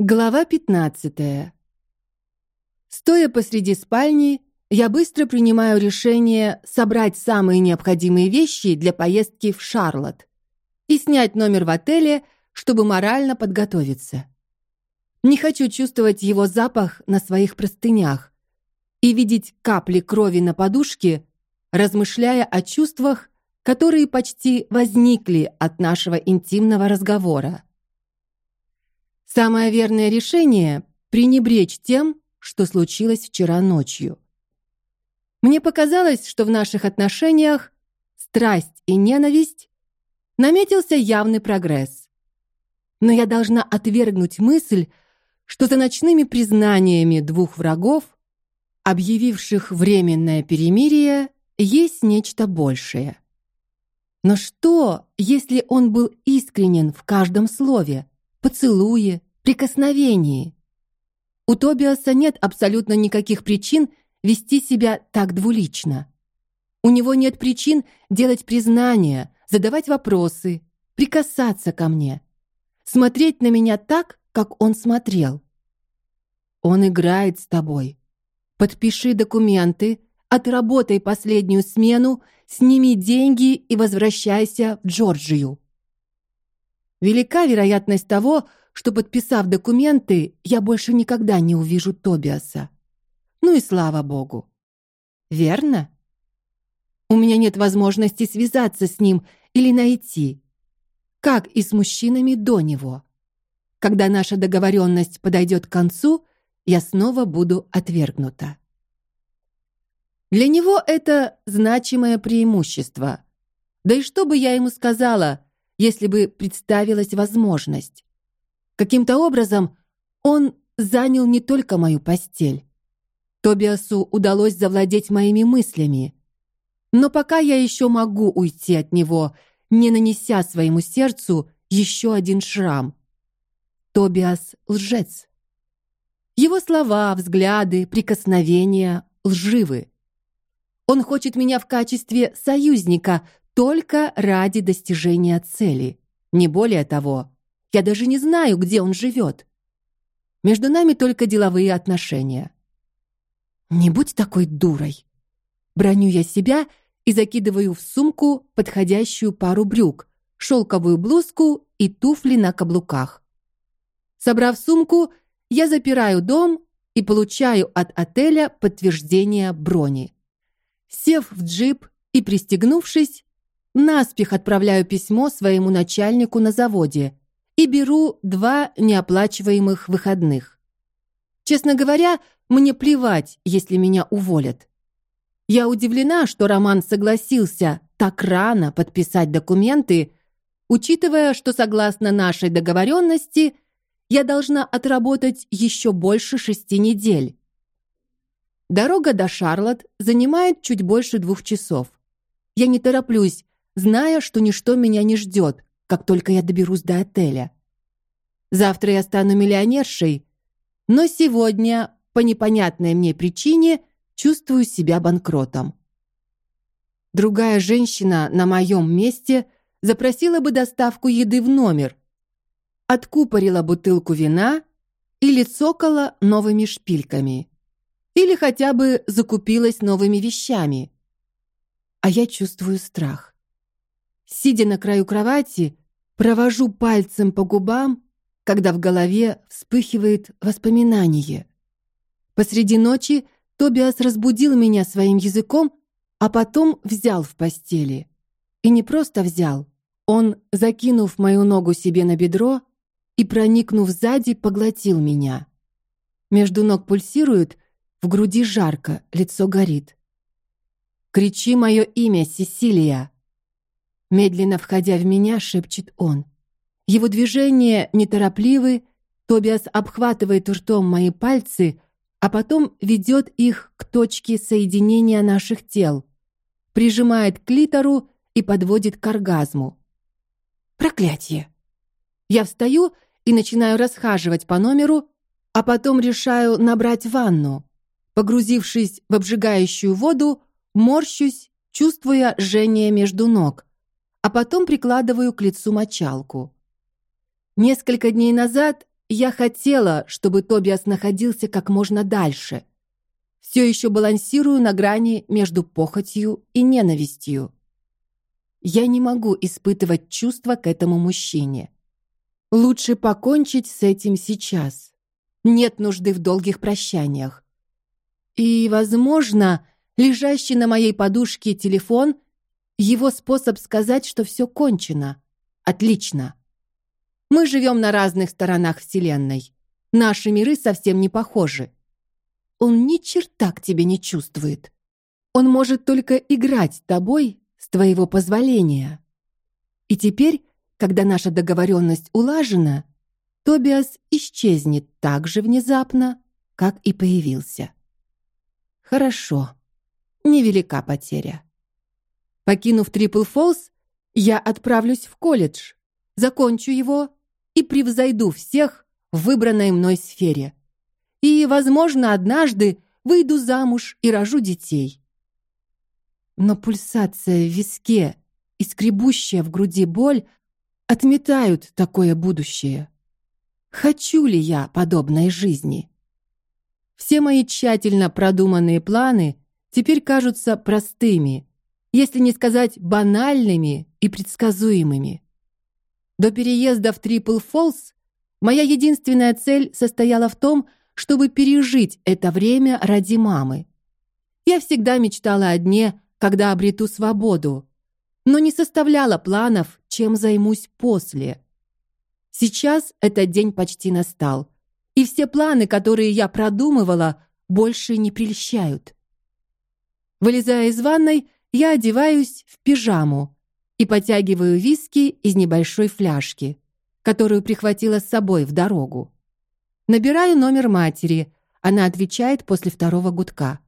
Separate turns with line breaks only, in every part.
Глава 15. Стоя посреди спальни, я быстро принимаю решение собрать самые необходимые вещи для поездки в Шарлотт и снять номер в отеле, чтобы морально подготовиться. Не хочу чувствовать его запах на своих простынях и видеть капли крови на подушке, размышляя о чувствах, которые почти возникли от нашего интимного разговора. Самое верное решение пренебречь тем, что случилось вчера ночью. Мне показалось, что в наших отношениях страсть и ненависть наметился явный прогресс. Но я должна отвергнуть мысль, что за ночными признаниями двух врагов, объявивших временное перемирие, есть нечто большее. Но что, если он был искренен в каждом слове? поцелуе, прикосновении. У Тобиаса нет абсолютно никаких причин вести себя так двулично. У него нет причин делать признания, задавать вопросы, прикасаться ко мне, смотреть на меня так, как он смотрел. Он играет с тобой. Подпиши документы, отработай последнюю смену, сними деньги и возвращайся в Джорджию. Велика вероятность того, что подписав документы, я больше никогда не увижу Тобиаса. Ну и слава богу. Верно? У меня нет возможности связаться с ним или найти, как и с мужчинами до него. Когда наша договоренность подойдет к концу, я снова буду отвергнута. Для него это значимое преимущество. Да и что бы я ему сказала, если бы представилась возможность. Каким-то образом он занял не только мою постель. Тобиасу удалось завладеть моими мыслями. Но пока я еще могу уйти от него, не нанеся своему сердцу еще один шрам. Тобиас лжец. Его слова, взгляды, прикосновения лживы. Он хочет меня в качестве союзника, только ради достижения цели. Не более того. Я даже не знаю, где он живет. Между нами только деловые отношения. Не будь такой дурой. Броню я себя и закидываю в сумку подходящую пару брюк, шелковую блузку и туфли на каблуках. Собрав сумку, я запираю дом и получаю от отеля подтверждение брони. Сев в джип и пристегнувшись, наспех отправляю письмо своему начальнику на заводе и беру два неоплачиваемых выходных. Честно говоря, мне плевать, если меня уволят. Я удивлена, что Роман согласился так рано подписать документы, учитывая, что согласно нашей договоренности я должна отработать еще больше шести недель. Дорога до Шарлотт занимает чуть больше двух часов. Я не тороплюсь, зная, что ничто меня не ждет, как только я доберусь до отеля. Завтра я стану миллионершей, но сегодня по непонятной мне причине чувствую себя банкротом. Другая женщина на моем месте запросила бы доставку еды в номер, откупорила бутылку вина или цокала новыми шпильками, или хотя бы закупилась новыми вещами. А я чувствую страх. Сидя на краю кровати, провожу пальцем по губам, когда в голове вспыхивает воспоминание. Посреди ночи Тобиас разбудил меня своим языком, а потом взял в постели. И не просто взял, он, закинув мою ногу себе на бедро и проникнув сзади, поглотил меня. Между ног пульсирует, в груди жарко, лицо горит. Кричи мое имя, Сесилия. Медленно входя в меня, шепчет он. Его движения неторопливы, Тобиас обхватывает ртом мои пальцы, а потом ведет их к точке соединения наших тел, прижимает к клитору и подводит к оргазму. Проклятие! Я встаю и начинаю расхаживать по номеру, а потом решаю набрать ванну. Погрузившись в обжигающую воду, морщусь, чувствуя жжение между ног а потом прикладываю к лицу мочалку. Несколько дней назад я хотела, чтобы Тобиас находился как можно дальше. Все еще балансирую на грани между похотью и ненавистью. Я не могу испытывать чувства к этому мужчине. Лучше покончить с этим сейчас. Нет нужды в долгих прощаниях. И, возможно, лежащий на моей подушке телефон его способ сказать, что все кончено. Отлично. Мы живем на разных сторонах вселенной. Наши миры совсем не похожи. Он ни черта к тебе не чувствует. Он может только играть тобой с твоего позволения. И теперь, когда наша договоренность улажена, Тобиас исчезнет так же внезапно, как и появился. Хорошо. Невелика потеря. Покинув Трипл Фолс, я отправлюсь в колледж, закончу его и превзойду всех в выбранной мной сфере. И, возможно, однажды выйду замуж и рожу детей. Но пульсация в виске и скребущая в груди боль отметают такое будущее. Хочу ли я подобной жизни? Все мои тщательно продуманные планы теперь кажутся простыми, если не сказать банальными и предсказуемыми. До переезда в Трипл Фолс моя единственная цель состояла в том, чтобы пережить это время ради мамы. Я всегда мечтала о дне, когда обрету свободу, но не составляла планов, чем займусь после. Сейчас этот день почти настал, и все планы, которые я продумывала, больше не прельщают. Вылезая из ванной, я одеваюсь в пижаму, и потягиваю виски из небольшой фляжки, которую прихватила с собой в дорогу. Набираю номер матери. Она отвечает после второго гудка.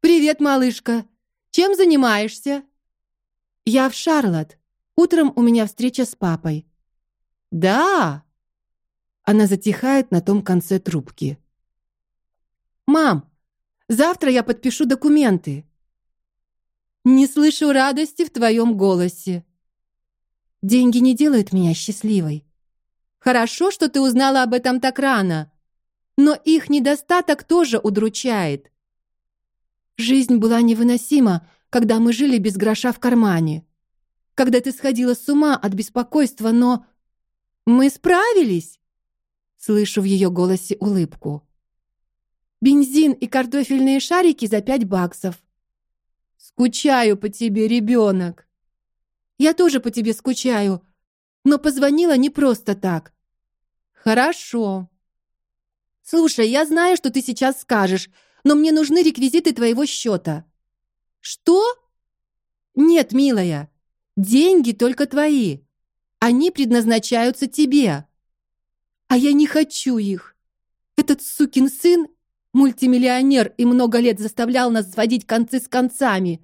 Привет, малышка. Чем занимаешься? Я в Шарлотт. Утром у меня встреча с папой. Да. Она затихает на том конце трубки. Мам, завтра я подпишу документы. Не слышу радости в твоем голосе. Деньги не делают меня счастливой. Хорошо, что ты узнала об этом так рано, но их недостаток тоже удручает. Жизнь была невыносима, когда мы жили без гроша в кармане. Когда ты сходила с ума от беспокойства, но мы справились. Слышу в ее голосе улыбку. Бензин и картофельные шарики за пять баксов. Скучаю по тебе, ребенок. Я тоже по тебе скучаю, но позвонила не просто так. Хорошо. Слушай, я знаю, что ты сейчас скажешь, но мне нужны реквизиты твоего счета. Что? Нет, милая. Деньги только твои. Они предназначаются тебе. А я не хочу их. Этот сукин сын Мультимиллионер и много лет заставлял нас сводить концы с концами.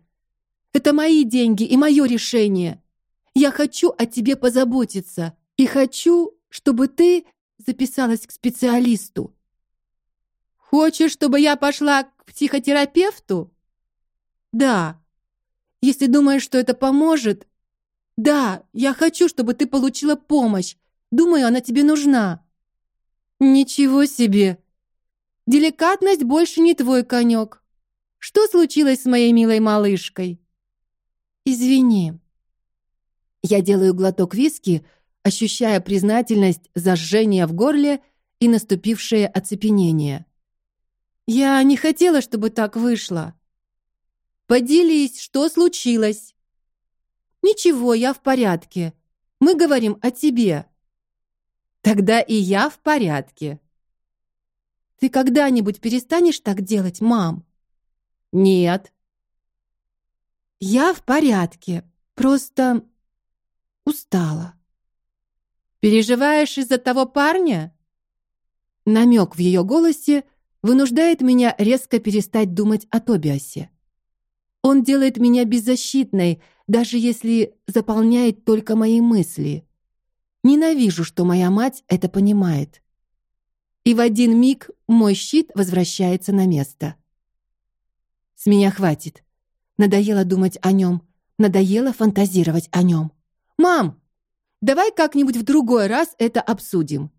Это мои деньги и мое решение. Я хочу о тебе позаботиться и хочу, чтобы ты записалась к специалисту. Хочешь, чтобы я пошла к психотерапевту? Да. Если думаешь, что это поможет, да, я хочу, чтобы ты получила помощь. Думаю, она тебе нужна. Ничего себе. Деликатность больше не твой конек. Что случилось с моей милой малышкой? Извини. Я делаю глоток виски, ощущая признательность за жжение в горле и наступившее оцепенение. Я не хотела, чтобы так вышло. Поделись, что случилось? Ничего, я в порядке. Мы говорим о тебе. Тогда и я в порядке. Ты когда-нибудь перестанешь так делать, мам? Нет. Я в порядке. Просто устала. Переживаешь из-за того парня? Намек в ее голосе вынуждает меня резко перестать думать о Тобиасе. Он делает меня беззащитной, даже если заполняет только мои мысли. Ненавижу, что моя мать это понимает и в один миг мой щит возвращается на место. С меня хватит. Надоело думать о нем, надоело фантазировать о нем. Мам, давай как-нибудь в другой раз это обсудим.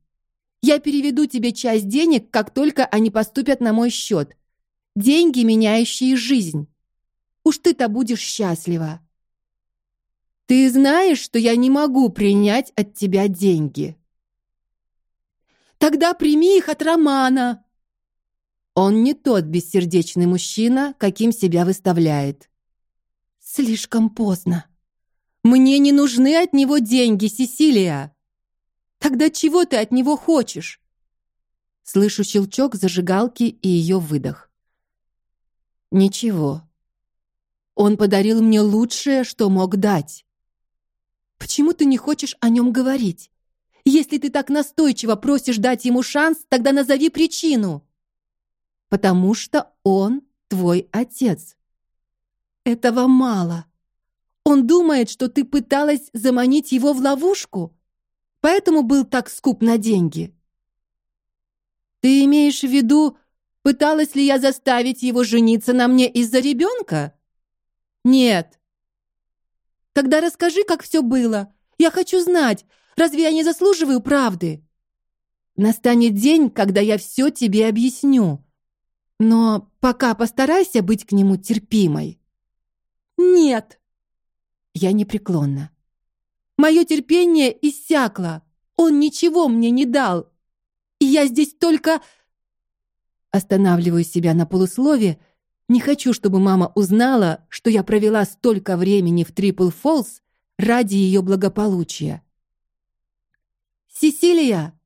Я переведу тебе часть денег, как только они поступят на мой счет. Деньги, меняющие жизнь. Уж ты-то будешь счастлива. Ты знаешь, что я не могу принять от тебя деньги. Тогда прими их от Романа. Он не тот бессердечный мужчина, каким себя выставляет. Слишком поздно. Мне не нужны от него деньги, Сесилия. Тогда чего ты от него хочешь? Слышу щелчок зажигалки и ее выдох. Ничего. Он подарил мне лучшее, что мог дать. Почему ты не хочешь о нем говорить? Если ты так настойчиво просишь дать ему шанс, тогда назови причину. Потому что он твой отец. Этого мало. Он думает, что ты пыталась заманить его в ловушку, поэтому был так скуп на деньги. Ты имеешь в виду, пыталась ли я заставить его жениться на мне из-за ребенка? Нет. Тогда расскажи, как все было. Я хочу знать, разве я не заслуживаю правды? Настанет день, когда я все тебе объясню. Но пока постарайся быть к нему терпимой. Нет. Я непреклонна. Мое терпение иссякло. Он ничего мне не дал. И я здесь только останавливаю себя на полуслове. Не хочу, чтобы мама узнала, что я провела столько времени в Трипл Фолс ради ее благополучия. Сесилия,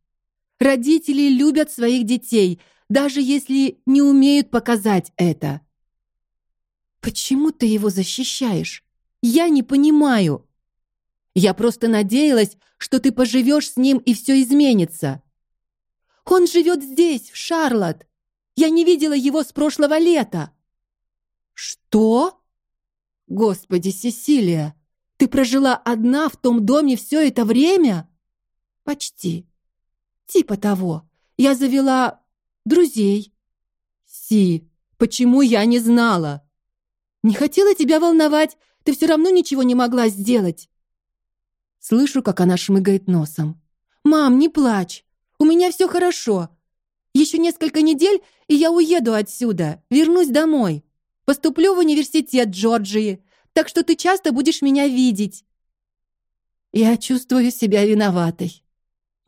родители любят своих детей, даже если не умеют показать это. Почему ты его защищаешь? Я не понимаю. Я просто надеялась, что ты поживешь с ним и все изменится. Он живет здесь, в Шарлотт. Я не видела его с прошлого лета. Что? Господи, Сесилия, ты прожила одна в том доме все это время? Почти. Типа того. Я завела друзей. Си, почему я не знала? Не хотела тебя волновать, ты все равно ничего не могла сделать. Слышу, как она шмыгает носом. Мам, не плачь. У меня все хорошо. Еще несколько недель, и я уеду отсюда, вернусь домой. Поступлю в университет Джорджии, так что ты часто будешь меня видеть. Я чувствую себя виноватой.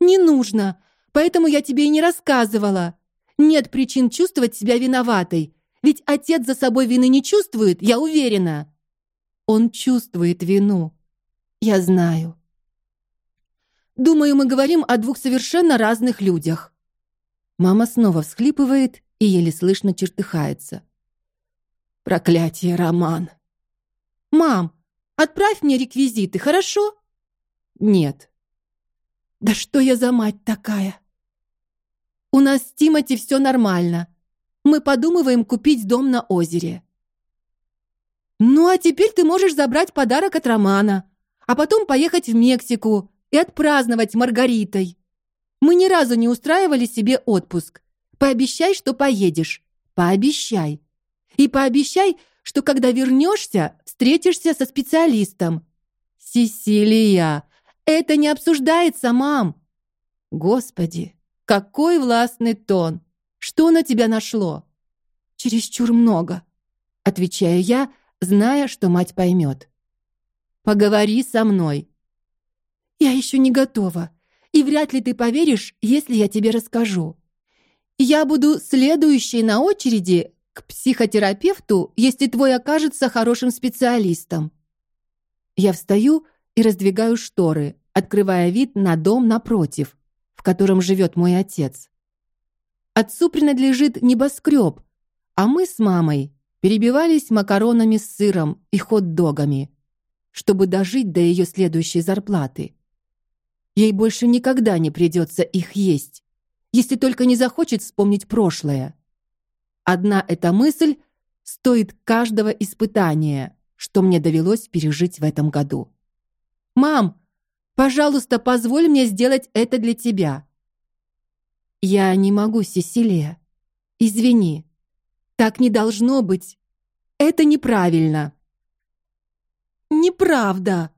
Не нужно, поэтому я тебе и не рассказывала. Нет причин чувствовать себя виноватой. Ведь отец за собой вины не чувствует, я уверена. Он чувствует вину. Я знаю. Думаю, мы говорим о двух совершенно разных людях. Мама снова всхлипывает и еле слышно чертыхается. Проклятие, Роман. Мам, отправь мне реквизиты, хорошо? Нет. Да что я за мать такая? У нас с Тимати все нормально. Мы подумываем купить дом на озере. Ну, а теперь ты можешь забрать подарок от Романа, а потом поехать в Мексику и отпраздновать Маргаритой. Мы ни разу не устраивали себе отпуск. Пообещай, что поедешь. Пообещай. И пообещай, что когда вернешься, встретишься со специалистом. Сесилия, это не обсуждается, мам. Господи, какой властный тон. Что на тебя нашло? Чересчур много, отвечаю я, зная, что мать поймет. Поговори со мной. Я еще не готова, и вряд ли ты поверишь, если я тебе расскажу. Я буду следующей на очереди к психотерапевту, если твой окажется хорошим специалистом. Я встаю и раздвигаю шторы, открывая вид на дом напротив, в котором живет мой отец. Отцу принадлежит небоскреб, а мы с мамой перебивались макаронами с сыром и хот-догами, чтобы дожить до ее следующей зарплаты. Ей больше никогда не придется их есть, если только не захочет вспомнить прошлое. Одна эта мысль стоит каждого испытания, что мне довелось пережить в этом году. Мам, пожалуйста, позволь мне сделать это для тебя. Я не могу, Сесилия. Извини. Так не должно быть. Это неправильно. Неправда.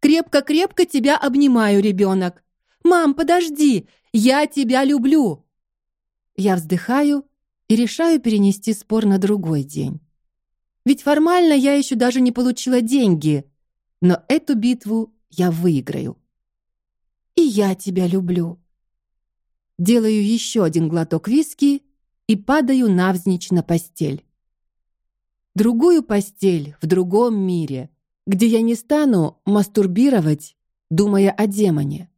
Крепко-крепко тебя обнимаю, ребенок. Мам, подожди. Я тебя люблю. Я вздыхаю и решаю перенести спор на другой день. Ведь формально я еще даже не получила деньги, но эту битву я выиграю. И я тебя люблю. Делаю еще один глоток виски и падаю навзничь на постель. Другую постель в другом мире, где я не стану мастурбировать, думая о демоне.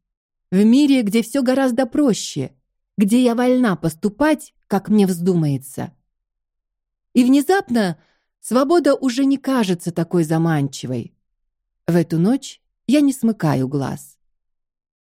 В мире, где все гораздо проще, где я вольна поступать, как мне вздумается. И внезапно свобода уже не кажется такой заманчивой. В эту ночь я не смыкаю глаз.